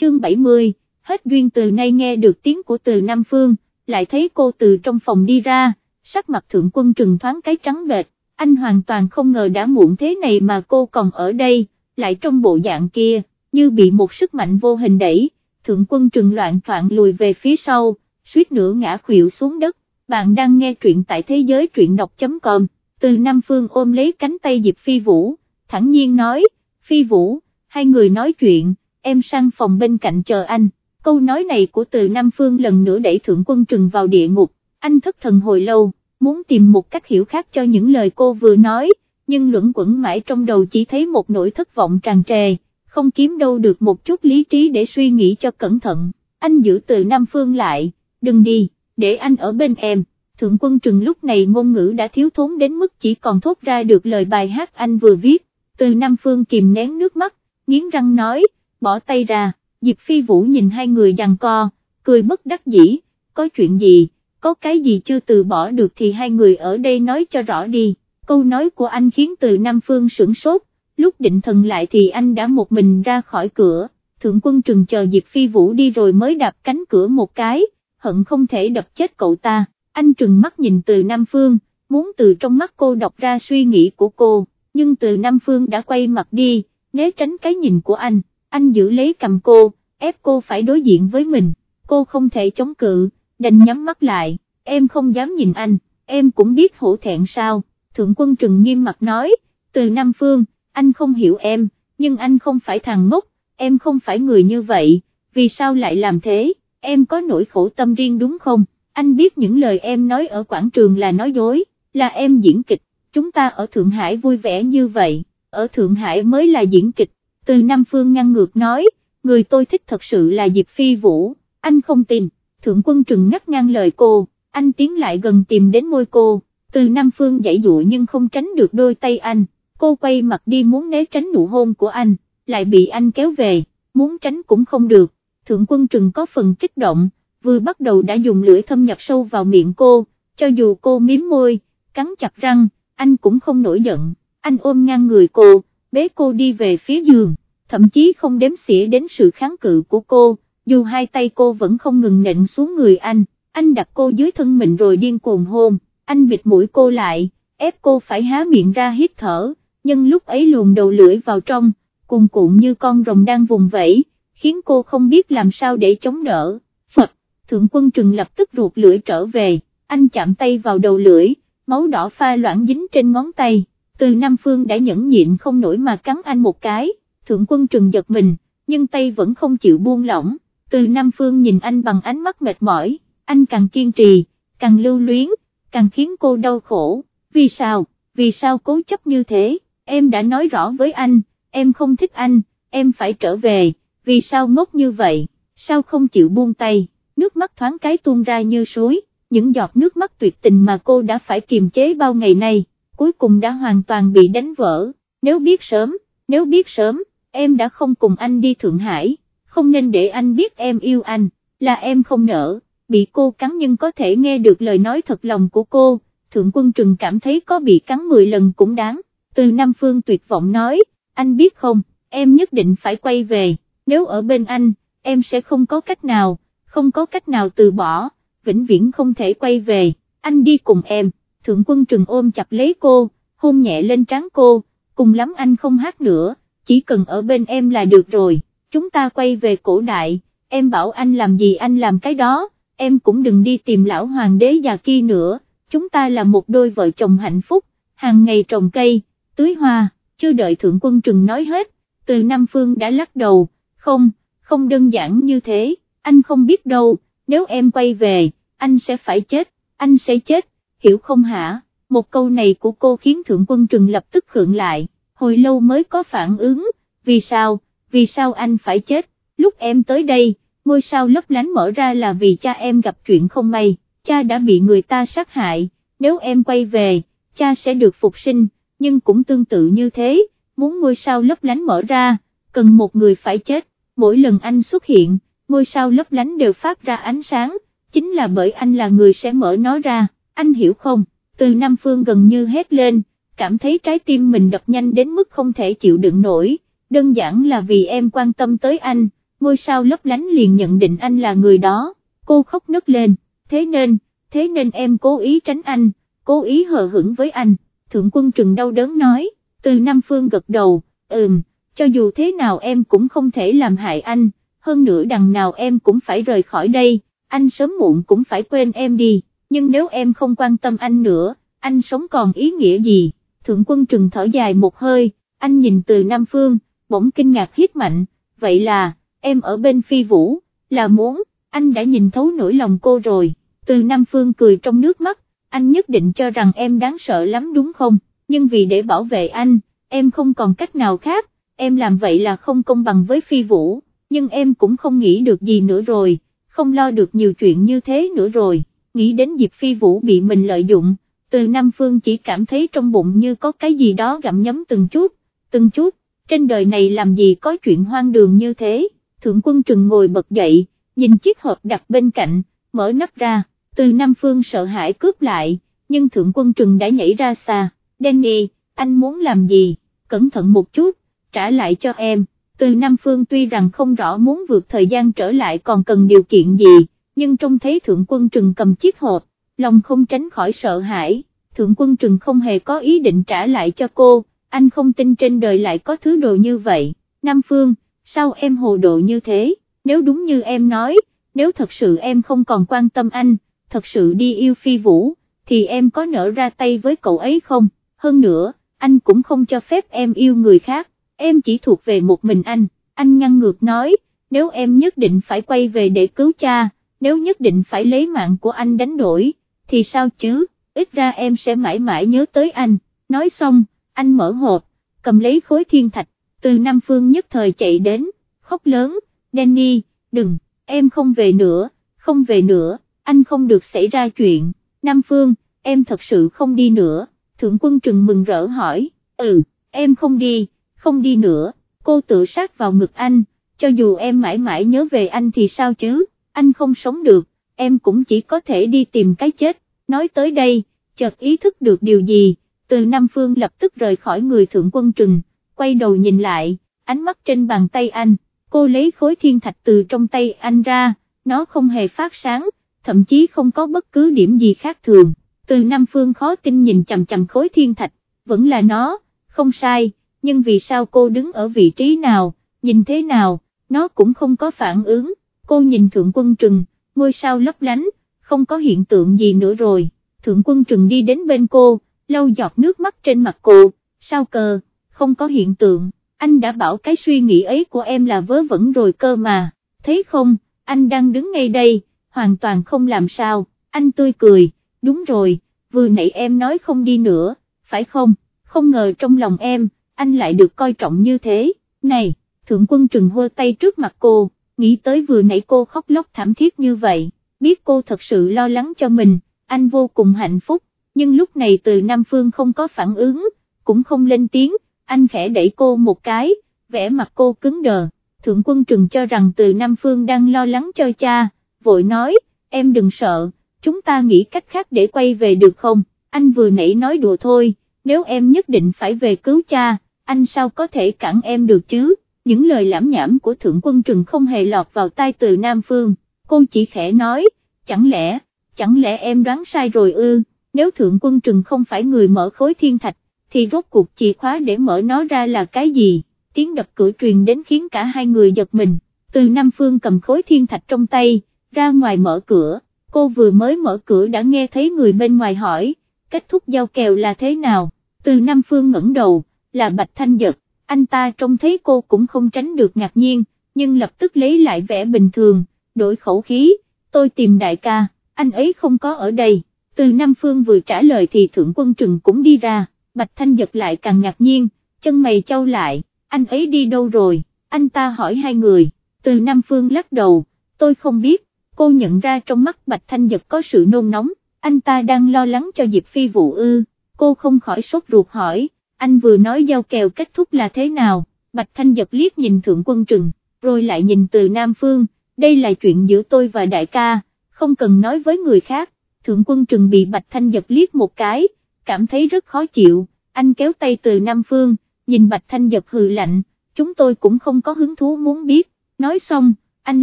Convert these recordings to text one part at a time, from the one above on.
chương 70, hết duyên từ nay nghe được tiếng của từ Nam Phương, lại thấy cô từ trong phòng đi ra, sắc mặt thượng quân trừng thoáng cái trắng bệt, anh hoàn toàn không ngờ đã muộn thế này mà cô còn ở đây, lại trong bộ dạng kia, như bị một sức mạnh vô hình đẩy, thượng quân trừng loạn troạn lùi về phía sau, suýt nữa ngã khuỵu xuống đất, bạn đang nghe truyện tại thế giới truyện đọc.com, từ Nam Phương ôm lấy cánh tay Diệp Phi Vũ, thẳng nhiên nói, Phi Vũ, hai người nói chuyện, em sang phòng bên cạnh chờ anh, câu nói này của từ Nam Phương lần nữa đẩy thượng quân trừng vào địa ngục, anh thất thần hồi lâu, muốn tìm một cách hiểu khác cho những lời cô vừa nói, nhưng luẩn quẩn mãi trong đầu chỉ thấy một nỗi thất vọng tràn trề, không kiếm đâu được một chút lý trí để suy nghĩ cho cẩn thận, anh giữ từ Nam Phương lại, đừng đi, để anh ở bên em. Thượng quân trừng lúc này ngôn ngữ đã thiếu thốn đến mức chỉ còn thốt ra được lời bài hát anh vừa viết, từ Nam Phương kìm nén nước mắt, nghiến răng nói, bỏ tay ra, Diệp Phi Vũ nhìn hai người giằng co, cười bất đắc dĩ, có chuyện gì, có cái gì chưa từ bỏ được thì hai người ở đây nói cho rõ đi, câu nói của anh khiến từ Nam Phương sửng sốt, lúc định thần lại thì anh đã một mình ra khỏi cửa, thượng quân trừng chờ Diệp Phi Vũ đi rồi mới đạp cánh cửa một cái, hận không thể đập chết cậu ta, anh trừng mắt nhìn từ Nam Phương, muốn từ trong mắt cô đọc ra suy nghĩ của cô, nhưng từ Nam Phương đã quay mặt đi, né tránh cái nhìn của anh, anh giữ lấy cầm cô, ép cô phải đối diện với mình, cô không thể chống cự, đành nhắm mắt lại, em không dám nhìn anh, em cũng biết hổ thẹn sao, thượng quân trừng nghiêm mặt nói, từ Nam Phương, anh không hiểu em, nhưng anh không phải thằng ngốc, em không phải người như vậy, vì sao lại làm thế, em có nỗi khổ tâm riêng đúng không, anh biết những lời em nói ở quảng trường là nói dối, là em diễn kịch, chúng ta ở Thượng Hải vui vẻ như vậy, ở Thượng Hải mới là diễn kịch, từ Nam Phương ngăn ngược nói, người tôi thích thật sự là Diệp Phi Vũ, anh không tin, Thượng Quân Trừng ngắt ngang lời cô, anh tiến lại gần tìm đến môi cô, từ Nam Phương dãy dụa nhưng không tránh được đôi tay anh, cô quay mặt đi muốn né tránh nụ hôn của anh, lại bị anh kéo về, muốn tránh cũng không được, Thượng Quân Trừng có phần kích động, vừa bắt đầu đã dùng lưỡi thâm nhập sâu vào miệng cô, cho dù cô miếm môi, cắn chặt răng, anh cũng không nổi giận, anh ôm ngang người cô, bế cô đi về phía giường, thậm chí không đếm xỉa đến sự kháng cự của cô, dù hai tay cô vẫn không ngừng nện xuống người anh, anh đặt cô dưới thân mình rồi điên cuồng hôn, anh bịt mũi cô lại, ép cô phải há miệng ra hít thở, nhưng lúc ấy luồn đầu lưỡi vào trong, cuồn cuộn như con rồng đang vùng vẫy, khiến cô không biết làm sao để chống đỡ, Phật, thượng quân trừng lập tức ruột lưỡi trở về, anh chạm tay vào đầu lưỡi, máu đỏ pha loãng dính trên ngón tay, từ Nam Phương đã nhẫn nhịn không nổi mà cắn anh một cái, thượng quân trừng giật mình, nhưng tay vẫn không chịu buông lỏng, từ Nam Phương nhìn anh bằng ánh mắt mệt mỏi, anh càng kiên trì, càng lưu luyến, càng khiến cô đau khổ, vì sao, vì sao cố chấp như thế, em đã nói rõ với anh, em không thích anh, em phải trở về, vì sao ngốc như vậy, sao không chịu buông tay, nước mắt thoáng cái tuôn ra như suối, những giọt nước mắt tuyệt tình mà cô đã phải kiềm chế bao ngày nay, cuối cùng đã hoàn toàn bị đánh vỡ, nếu biết sớm, nếu biết sớm, em đã không cùng anh đi Thượng Hải, không nên để anh biết em yêu anh, là em không nỡ, bị cô cắn nhưng có thể nghe được lời nói thật lòng của cô, Thượng Quân Trừng cảm thấy có bị cắn 10 lần cũng đáng, từ Nam Phương tuyệt vọng nói, anh biết không, em nhất định phải quay về, nếu ở bên anh, em sẽ không có cách nào, không có cách nào từ bỏ, vĩnh viễn không thể quay về, anh đi cùng em, Thượng Quân Trừng ôm chặt lấy cô, hôn nhẹ lên trán cô, cùng lắm anh không hát nữa, chỉ cần ở bên em là được rồi, chúng ta quay về cổ đại, em bảo anh làm gì anh làm cái đó, em cũng đừng đi tìm lão hoàng đế già kia nữa, chúng ta là một đôi vợ chồng hạnh phúc, hàng ngày trồng cây, tưới hoa, chưa đợi thượng quân trừng nói hết, từ Nam Phương đã lắc đầu, không, không đơn giản như thế, anh không biết đâu, nếu em quay về, anh sẽ phải chết, anh sẽ chết, hiểu không hả, một câu này của cô khiến thượng quân trừng lập tức khượng lại hồi lâu mới có phản ứng, vì sao, vì sao anh phải chết, lúc em tới đây, ngôi sao lấp lánh mở ra là vì cha em gặp chuyện không may, cha đã bị người ta sát hại, nếu em quay về, cha sẽ được phục sinh, nhưng cũng tương tự như thế, muốn ngôi sao lấp lánh mở ra, cần một người phải chết, mỗi lần anh xuất hiện, ngôi sao lấp lánh đều phát ra ánh sáng, chính là bởi anh là người sẽ mở nó ra, anh hiểu không, từ Nam Phương gần như hét lên, cảm thấy trái tim mình đập nhanh đến mức không thể chịu đựng nổi, đơn giản là vì em quan tâm tới anh, ngôi sao lấp lánh liền nhận định anh là người đó, cô khóc nức lên, thế nên, thế nên em cố ý tránh anh, cố ý hờ hững với anh, thượng quân trừng đau đớn nói, từ Nam Phương gật đầu, ừm, cho dù thế nào em cũng không thể làm hại anh, hơn nữa đằng nào em cũng phải rời khỏi đây, anh sớm muộn cũng phải quên em đi, nhưng nếu em không quan tâm anh nữa, anh sống còn ý nghĩa gì, thượng quân trừng thở dài một hơi, anh nhìn từ Nam Phương, bỗng kinh ngạc hít mạnh, vậy là, em ở bên phi vũ, là muốn, anh đã nhìn thấu nỗi lòng cô rồi, từ Nam Phương cười trong nước mắt, anh nhất định cho rằng em đáng sợ lắm đúng không, nhưng vì để bảo vệ anh, em không còn cách nào khác, em làm vậy là không công bằng với phi vũ, nhưng em cũng không nghĩ được gì nữa rồi, không lo được nhiều chuyện như thế nữa rồi, nghĩ đến dịp phi vũ bị mình lợi dụng, từ Nam Phương chỉ cảm thấy trong bụng như có cái gì đó gặm nhấm từng chút, từng chút, trên đời này làm gì có chuyện hoang đường như thế, thượng quân trừng ngồi bật dậy, nhìn chiếc hộp đặt bên cạnh, mở nắp ra, từ Nam Phương sợ hãi cướp lại, nhưng thượng quân trừng đã nhảy ra xa, Danny, anh muốn làm gì, cẩn thận một chút, trả lại cho em, từ Nam Phương tuy rằng không rõ muốn vượt thời gian trở lại còn cần điều kiện gì, nhưng trông thấy thượng quân trừng cầm chiếc hộp, lòng không tránh khỏi sợ hãi, thượng quân trừng không hề có ý định trả lại cho cô, anh không tin trên đời lại có thứ đồ như vậy, Nam Phương, sao em hồ độ như thế, nếu đúng như em nói, nếu thật sự em không còn quan tâm anh, thật sự đi yêu phi vũ, thì em có nở ra tay với cậu ấy không, hơn nữa, anh cũng không cho phép em yêu người khác, em chỉ thuộc về một mình anh, anh ngăn ngược nói, nếu em nhất định phải quay về để cứu cha, nếu nhất định phải lấy mạng của anh đánh đổi, thì sao chứ, ít ra em sẽ mãi mãi nhớ tới anh, nói xong, anh mở hộp, cầm lấy khối thiên thạch, từ Nam Phương nhất thời chạy đến, khóc lớn, Danny, đừng, em không về nữa, không về nữa, anh không được xảy ra chuyện, Nam Phương, em thật sự không đi nữa, thượng quân trừng mừng rỡ hỏi, ừ, em không đi, không đi nữa, cô tự sát vào ngực anh, cho dù em mãi mãi nhớ về anh thì sao chứ, anh không sống được, em cũng chỉ có thể đi tìm cái chết, nói tới đây, chợt ý thức được điều gì, từ Nam Phương lập tức rời khỏi người thượng quân trừng, quay đầu nhìn lại, ánh mắt trên bàn tay anh, cô lấy khối thiên thạch từ trong tay anh ra, nó không hề phát sáng, thậm chí không có bất cứ điểm gì khác thường, từ Nam Phương khó tin nhìn chầm chầm khối thiên thạch, vẫn là nó, không sai, nhưng vì sao cô đứng ở vị trí nào, nhìn thế nào, nó cũng không có phản ứng, cô nhìn thượng quân trừng, ngôi sao lấp lánh, không có hiện tượng gì nữa rồi, thượng quân trừng đi đến bên cô, lau giọt nước mắt trên mặt cô, sao cờ, không có hiện tượng, anh đã bảo cái suy nghĩ ấy của em là vớ vẩn rồi cơ mà, thấy không, anh đang đứng ngay đây, hoàn toàn không làm sao, anh tươi cười, đúng rồi, vừa nãy em nói không đi nữa, phải không, không ngờ trong lòng em, anh lại được coi trọng như thế, này, thượng quân trừng hơ tay trước mặt cô, nghĩ tới vừa nãy cô khóc lóc thảm thiết như vậy, biết cô thật sự lo lắng cho mình, anh vô cùng hạnh phúc, nhưng lúc này từ Nam Phương không có phản ứng, cũng không lên tiếng, anh khẽ đẩy cô một cái, vẽ mặt cô cứng đờ, thượng quân trừng cho rằng từ Nam Phương đang lo lắng cho cha, vội nói, em đừng sợ, chúng ta nghĩ cách khác để quay về được không, anh vừa nãy nói đùa thôi, nếu em nhất định phải về cứu cha, anh sao có thể cản em được chứ, những lời lãm nhảm của thượng quân trừng không hề lọt vào tai từ Nam Phương, cô chỉ khẽ nói, chẳng lẽ, chẳng lẽ em đoán sai rồi ư, nếu thượng quân trừng không phải người mở khối thiên thạch, thì rốt cuộc chìa khóa để mở nó ra là cái gì, tiếng đập cửa truyền đến khiến cả hai người giật mình, từ Nam Phương cầm khối thiên thạch trong tay, ra ngoài mở cửa, cô vừa mới mở cửa đã nghe thấy người bên ngoài hỏi, kết thúc giao kèo là thế nào, từ Nam Phương ngẩng đầu, là Bạch Thanh Giật, anh ta trông thấy cô cũng không tránh được ngạc nhiên, nhưng lập tức lấy lại vẻ bình thường, đổi khẩu khí, tôi tìm đại ca, anh ấy không có ở đây, từ Nam Phương vừa trả lời thì Thượng Quân Trừng cũng đi ra, Bạch Thanh Giật lại càng ngạc nhiên, chân mày trao lại, anh ấy đi đâu rồi, anh ta hỏi hai người, từ Nam Phương lắc đầu, tôi không biết, cô nhận ra trong mắt Bạch Thanh Giật có sự nôn nóng, anh ta đang lo lắng cho Diệp Phi Vũ ư, cô không khỏi sốt ruột hỏi, anh vừa nói giao kèo kết thúc là thế nào, Bạch Thanh giật liếc nhìn Thượng Quân Trừng, rồi lại nhìn từ Nam Phương, đây là chuyện giữa tôi và đại ca, không cần nói với người khác, Thượng Quân Trừng bị Bạch Thanh giật liếc một cái, cảm thấy rất khó chịu, anh kéo tay từ Nam Phương, nhìn Bạch Thanh giật hừ lạnh, chúng tôi cũng không có hứng thú muốn biết, nói xong, anh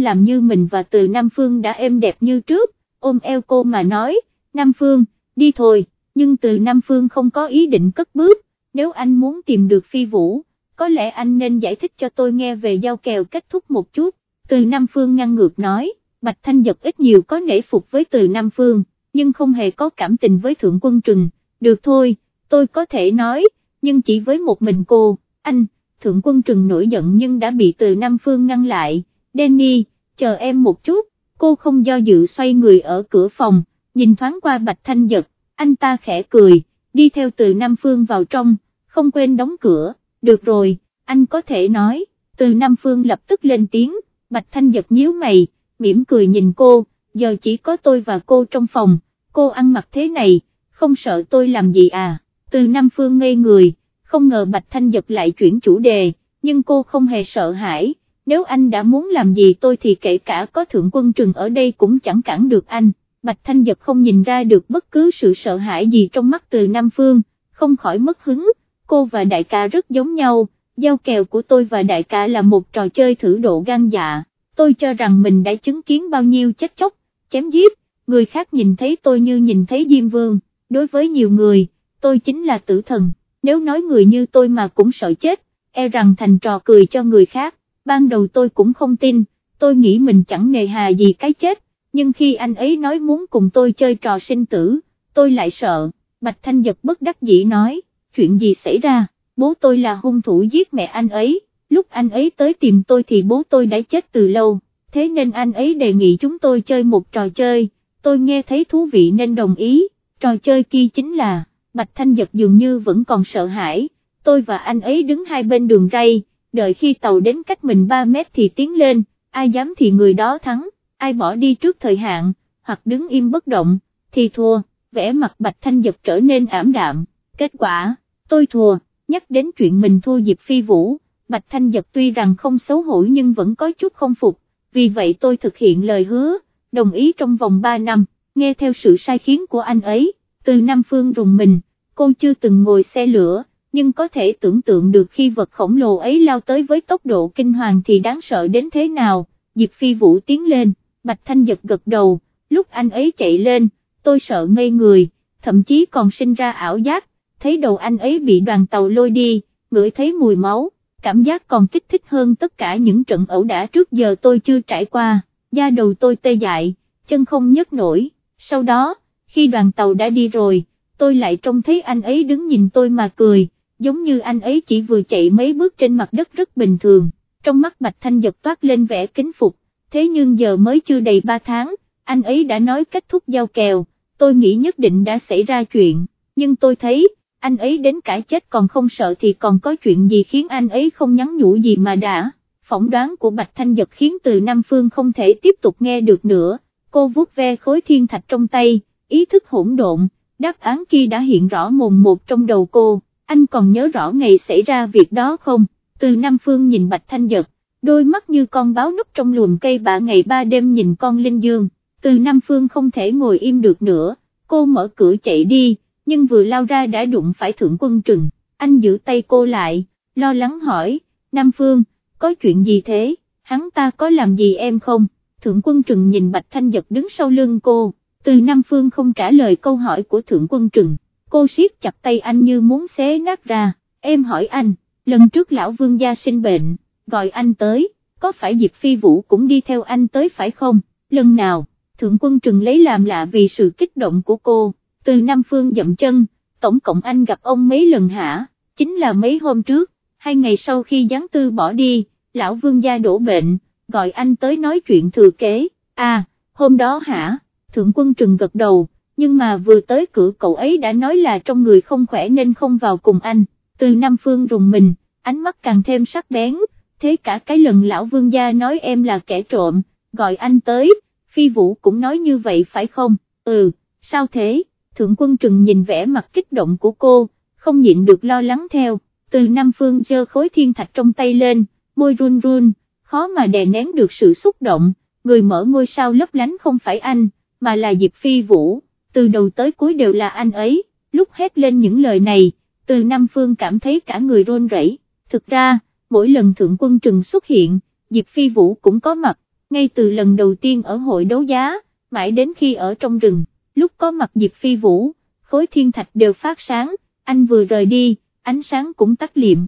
làm như mình và từ Nam Phương đã êm đẹp như trước, ôm eo cô mà nói, Nam Phương, đi thôi, nhưng từ Nam Phương không có ý định cất bước, nếu anh muốn tìm được phi vũ, có lẽ anh nên giải thích cho tôi nghe về giao kèo kết thúc một chút, từ Nam Phương ngăn ngược nói, Bạch Thanh Giật ít nhiều có nể phục với từ Nam Phương, nhưng không hề có cảm tình với Thượng Quân Trừng, được thôi, tôi có thể nói, nhưng chỉ với một mình cô, anh, Thượng Quân Trừng nổi giận nhưng đã bị từ Nam Phương ngăn lại, Danny, chờ em một chút, cô không do dự xoay người ở cửa phòng, nhìn thoáng qua Bạch Thanh Giật, anh ta khẽ cười, đi theo từ Nam Phương vào trong, không quên đóng cửa, được rồi, anh có thể nói, từ Nam Phương lập tức lên tiếng, Bạch Thanh giật nhíu mày, mỉm cười nhìn cô, giờ chỉ có tôi và cô trong phòng, cô ăn mặc thế này, không sợ tôi làm gì à, từ Nam Phương ngây người, không ngờ Bạch Thanh giật lại chuyển chủ đề, nhưng cô không hề sợ hãi, nếu anh đã muốn làm gì tôi thì kể cả có thượng quân trừng ở đây cũng chẳng cản được anh. Bạch Thanh Giật không nhìn ra được bất cứ sự sợ hãi gì trong mắt từ Nam Phương, không khỏi mất hứng, cô và đại ca rất giống nhau, giao kèo của tôi và đại ca là một trò chơi thử độ gan dạ, tôi cho rằng mình đã chứng kiến bao nhiêu chết chóc, chém giết, người khác nhìn thấy tôi như nhìn thấy Diêm Vương, đối với nhiều người, tôi chính là tử thần, nếu nói người như tôi mà cũng sợ chết, e rằng thành trò cười cho người khác, ban đầu tôi cũng không tin, tôi nghĩ mình chẳng nề hà gì cái chết, nhưng khi anh ấy nói muốn cùng tôi chơi trò sinh tử, tôi lại sợ, Bạch Thanh Giật bất đắc dĩ nói, chuyện gì xảy ra, bố tôi là hung thủ giết mẹ anh ấy, lúc anh ấy tới tìm tôi thì bố tôi đã chết từ lâu, thế nên anh ấy đề nghị chúng tôi chơi một trò chơi, tôi nghe thấy thú vị nên đồng ý, trò chơi kia chính là, Bạch Thanh Giật dường như vẫn còn sợ hãi, tôi và anh ấy đứng hai bên đường ray, đợi khi tàu đến cách mình 3 mét thì tiến lên, ai dám thì người đó thắng. Ai bỏ đi trước thời hạn, hoặc đứng im bất động, thì thua, vẻ mặt Bạch Thanh Giật trở nên ảm đạm, kết quả, tôi thua, nhắc đến chuyện mình thua Diệp Phi Vũ, Bạch Thanh Giật tuy rằng không xấu hổ nhưng vẫn có chút không phục, vì vậy tôi thực hiện lời hứa, đồng ý trong vòng 3 năm, nghe theo sự sai khiến của anh ấy, từ Nam Phương rùng mình, cô chưa từng ngồi xe lửa, nhưng có thể tưởng tượng được khi vật khổng lồ ấy lao tới với tốc độ kinh hoàng thì đáng sợ đến thế nào, Diệp Phi Vũ tiến lên. Bạch Thanh giật gật đầu, lúc anh ấy chạy lên, tôi sợ ngây người, thậm chí còn sinh ra ảo giác, thấy đầu anh ấy bị đoàn tàu lôi đi, ngửi thấy mùi máu, cảm giác còn kích thích hơn tất cả những trận ẩu đả trước giờ tôi chưa trải qua, da đầu tôi tê dại, chân không nhấc nổi, sau đó, khi đoàn tàu đã đi rồi, tôi lại trông thấy anh ấy đứng nhìn tôi mà cười, giống như anh ấy chỉ vừa chạy mấy bước trên mặt đất rất bình thường, trong mắt Bạch Thanh giật toát lên vẻ kính phục, thế nhưng giờ mới chưa đầy 3 tháng, anh ấy đã nói kết thúc giao kèo, tôi nghĩ nhất định đã xảy ra chuyện, nhưng tôi thấy, anh ấy đến cả chết còn không sợ thì còn có chuyện gì khiến anh ấy không nhắn nhủ gì mà đã, phỏng đoán của Bạch Thanh Giật khiến từ Nam Phương không thể tiếp tục nghe được nữa, cô vuốt ve khối thiên thạch trong tay, ý thức hỗn độn, đáp án kia đã hiện rõ mồn một trong đầu cô, anh còn nhớ rõ ngày xảy ra việc đó không, từ Nam Phương nhìn Bạch Thanh Giật, đôi mắt như con báo núp trong luồng cây bạ ngày ba đêm nhìn con Linh Dương, từ Nam Phương không thể ngồi im được nữa, cô mở cửa chạy đi, nhưng vừa lao ra đã đụng phải thượng quân trừng, anh giữ tay cô lại, lo lắng hỏi, Nam Phương, có chuyện gì thế, hắn ta có làm gì em không, thượng quân trừng nhìn Bạch Thanh Giật đứng sau lưng cô, từ Nam Phương không trả lời câu hỏi của thượng quân trừng, cô siết chặt tay anh như muốn xé nát ra, em hỏi anh, lần trước lão vương gia sinh bệnh gọi anh tới, có phải Diệp Phi Vũ cũng đi theo anh tới phải không, lần nào, Thượng Quân Trừng lấy làm lạ vì sự kích động của cô, từ Nam Phương dậm chân, tổng cộng anh gặp ông mấy lần hả, chính là mấy hôm trước, hai ngày sau khi gián tư bỏ đi, lão vương gia đổ bệnh, gọi anh tới nói chuyện thừa kế, à, hôm đó hả, Thượng Quân Trừng gật đầu, nhưng mà vừa tới cửa cậu ấy đã nói là trong người không khỏe nên không vào cùng anh, từ Nam Phương rùng mình, ánh mắt càng thêm sắc bén, thế cả cái lần lão vương gia nói em là kẻ trộm, gọi anh tới, phi vũ cũng nói như vậy phải không, ừ, sao thế, thượng quân trừng nhìn vẻ mặt kích động của cô, không nhịn được lo lắng theo, từ Nam Phương giơ khối thiên thạch trong tay lên, môi run run, khó mà đè nén được sự xúc động, người mở ngôi sao lấp lánh không phải anh, mà là Diệp Phi Vũ, từ đầu tới cuối đều là anh ấy, lúc hét lên những lời này, từ Nam Phương cảm thấy cả người run rẩy. thực ra, mỗi lần thượng quân trừng xuất hiện, Diệp Phi Vũ cũng có mặt, ngay từ lần đầu tiên ở hội đấu giá, mãi đến khi ở trong rừng, lúc có mặt Diệp Phi Vũ, khối thiên thạch đều phát sáng, anh vừa rời đi, ánh sáng cũng tắt liệm.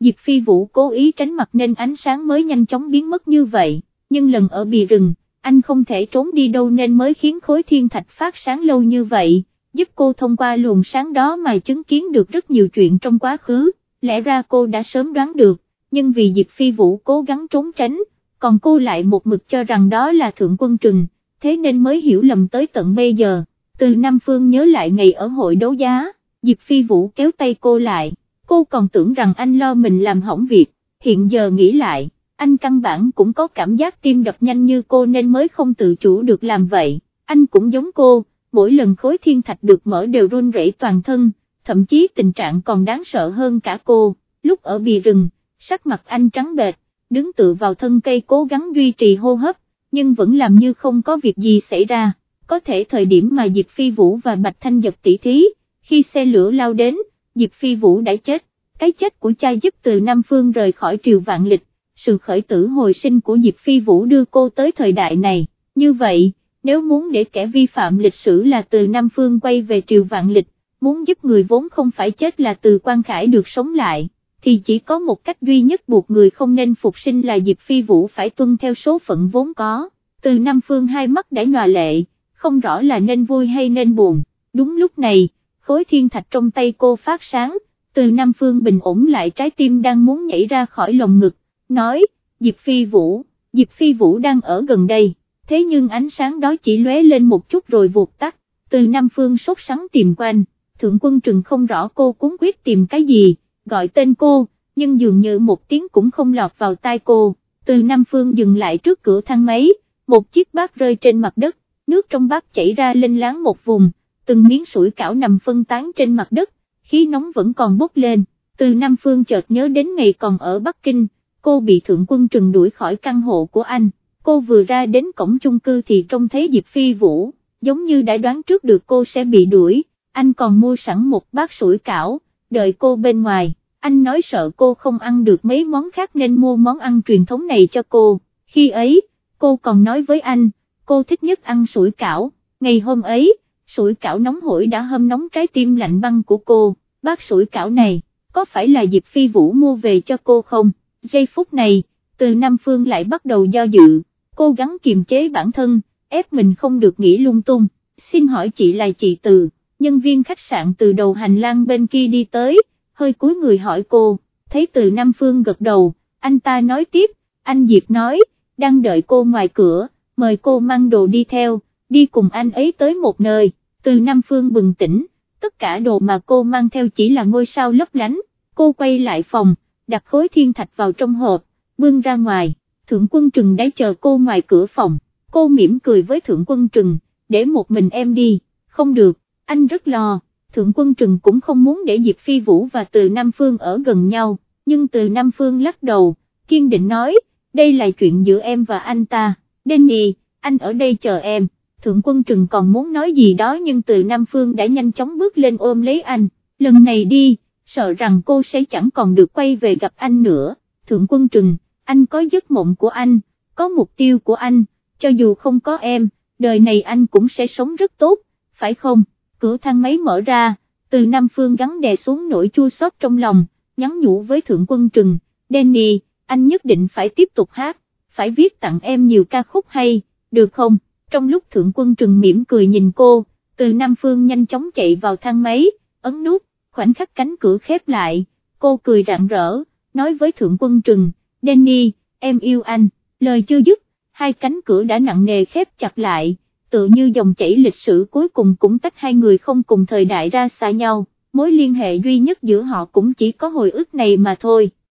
Diệp Phi Vũ cố ý tránh mặt nên ánh sáng mới nhanh chóng biến mất như vậy, nhưng lần ở bì rừng, anh không thể trốn đi đâu nên mới khiến khối thiên thạch phát sáng lâu như vậy, giúp cô thông qua luồng sáng đó mà chứng kiến được rất nhiều chuyện trong quá khứ, lẽ ra cô đã sớm đoán được, nhưng vì Diệp Phi Vũ cố gắng trốn tránh, còn cô lại một mực cho rằng đó là Thượng Quân Trừng, thế nên mới hiểu lầm tới tận bây giờ, từ Nam Phương nhớ lại ngày ở hội đấu giá, Diệp Phi Vũ kéo tay cô lại, cô còn tưởng rằng anh lo mình làm hỏng việc, hiện giờ nghĩ lại, anh căn bản cũng có cảm giác tim đập nhanh như cô nên mới không tự chủ được làm vậy, anh cũng giống cô, mỗi lần khối thiên thạch được mở đều run rẩy toàn thân, thậm chí tình trạng còn đáng sợ hơn cả cô, lúc ở bì rừng, sắc mặt anh trắng bệch, đứng tựa vào thân cây cố gắng duy trì hô hấp, nhưng vẫn làm như không có việc gì xảy ra, có thể thời điểm mà Diệp Phi Vũ và Bạch Thanh Giật tỷ thí, khi xe lửa lao đến, Diệp Phi Vũ đã chết, cái chết của cha giúp từ Nam Phương rời khỏi triều vạn lịch, sự khởi tử hồi sinh của Diệp Phi Vũ đưa cô tới thời đại này, như vậy, nếu muốn để kẻ vi phạm lịch sử là từ Nam Phương quay về triều vạn lịch, muốn giúp người vốn không phải chết là từ Quan Khải được sống lại, thì chỉ có một cách duy nhất buộc người không nên phục sinh là Diệp Phi Vũ phải tuân theo số phận vốn có, từ Nam Phương hai mắt đã nhòa lệ, không rõ là nên vui hay nên buồn, đúng lúc này, khối thiên thạch trong tay cô phát sáng, từ Nam Phương bình ổn lại trái tim đang muốn nhảy ra khỏi lồng ngực, nói, Diệp Phi Vũ, Diệp Phi Vũ đang ở gần đây, thế nhưng ánh sáng đó chỉ lóe lên một chút rồi vụt tắt, từ Nam Phương sốt sắng tìm quanh, thượng quân trừng không rõ cô cuốn quyết tìm cái gì, gọi tên cô, nhưng dường như một tiếng cũng không lọt vào tai cô, từ Nam Phương dừng lại trước cửa thang máy, một chiếc bát rơi trên mặt đất, nước trong bát chảy ra lên láng một vùng, từng miếng sủi cảo nằm phân tán trên mặt đất, khí nóng vẫn còn bốc lên, từ Nam Phương chợt nhớ đến ngày còn ở Bắc Kinh, cô bị thượng quân trừng đuổi khỏi căn hộ của anh, cô vừa ra đến cổng chung cư thì trông thấy Diệp Phi Vũ, giống như đã đoán trước được cô sẽ bị đuổi, anh còn mua sẵn một bát sủi cảo, đợi cô bên ngoài, anh nói sợ cô không ăn được mấy món khác nên mua món ăn truyền thống này cho cô, khi ấy, cô còn nói với anh, cô thích nhất ăn sủi cảo, ngày hôm ấy, sủi cảo nóng hổi đã hâm nóng trái tim lạnh băng của cô, bát sủi cảo này, có phải là Diệp Phi Vũ mua về cho cô không, giây phút này, từ Nam Phương lại bắt đầu do dự, Cô gắng kiềm chế bản thân, ép mình không được nghĩ lung tung, xin hỏi chị là chị Từ, nhân viên khách sạn từ đầu hành lang bên kia đi tới, hơi cúi người hỏi cô, thấy từ Nam Phương gật đầu, anh ta nói tiếp, anh Diệp nói, đang đợi cô ngoài cửa, mời cô mang đồ đi theo, đi cùng anh ấy tới một nơi, từ Nam Phương bừng tỉnh, tất cả đồ mà cô mang theo chỉ là ngôi sao lấp lánh, cô quay lại phòng, đặt khối thiên thạch vào trong hộp, bưng ra ngoài, thượng quân trừng đã chờ cô ngoài cửa phòng, cô mỉm cười với thượng quân trừng, để một mình em đi, không được, anh rất lo, thượng quân trừng cũng không muốn để Diệp Phi Vũ và từ Nam Phương ở gần nhau, nhưng từ Nam Phương lắc đầu, kiên định nói, đây là chuyện giữa em và anh ta, Danny, anh ở đây chờ em. Thượng quân trừng còn muốn nói gì đó nhưng từ Nam Phương đã nhanh chóng bước lên ôm lấy anh, lần này đi, sợ rằng cô sẽ chẳng còn được quay về gặp anh nữa, thượng quân trừng, anh có giấc mộng của anh, có mục tiêu của anh, cho dù không có em, đời này anh cũng sẽ sống rất tốt, phải không, cửa thang máy mở ra, từ Nam Phương gắn đè xuống nỗi chua xót trong lòng, nhắn nhủ với thượng quân trừng, Danny, anh nhất định phải tiếp tục hát, phải viết tặng em nhiều ca khúc hay, được không? trong lúc thượng quân trừng mỉm cười nhìn cô, từ Nam Phương nhanh chóng chạy vào thang máy, ấn nút, khoảnh khắc cánh cửa khép lại, cô cười rạng rỡ, nói với thượng quân trừng, Danny, em yêu anh, lời chưa dứt, hai cánh cửa đã nặng nề khép chặt lại, tự như dòng chảy lịch sử cuối cùng cũng tách hai người không cùng thời đại ra xa nhau, mối liên hệ duy nhất giữa họ cũng chỉ có hồi ức này mà thôi.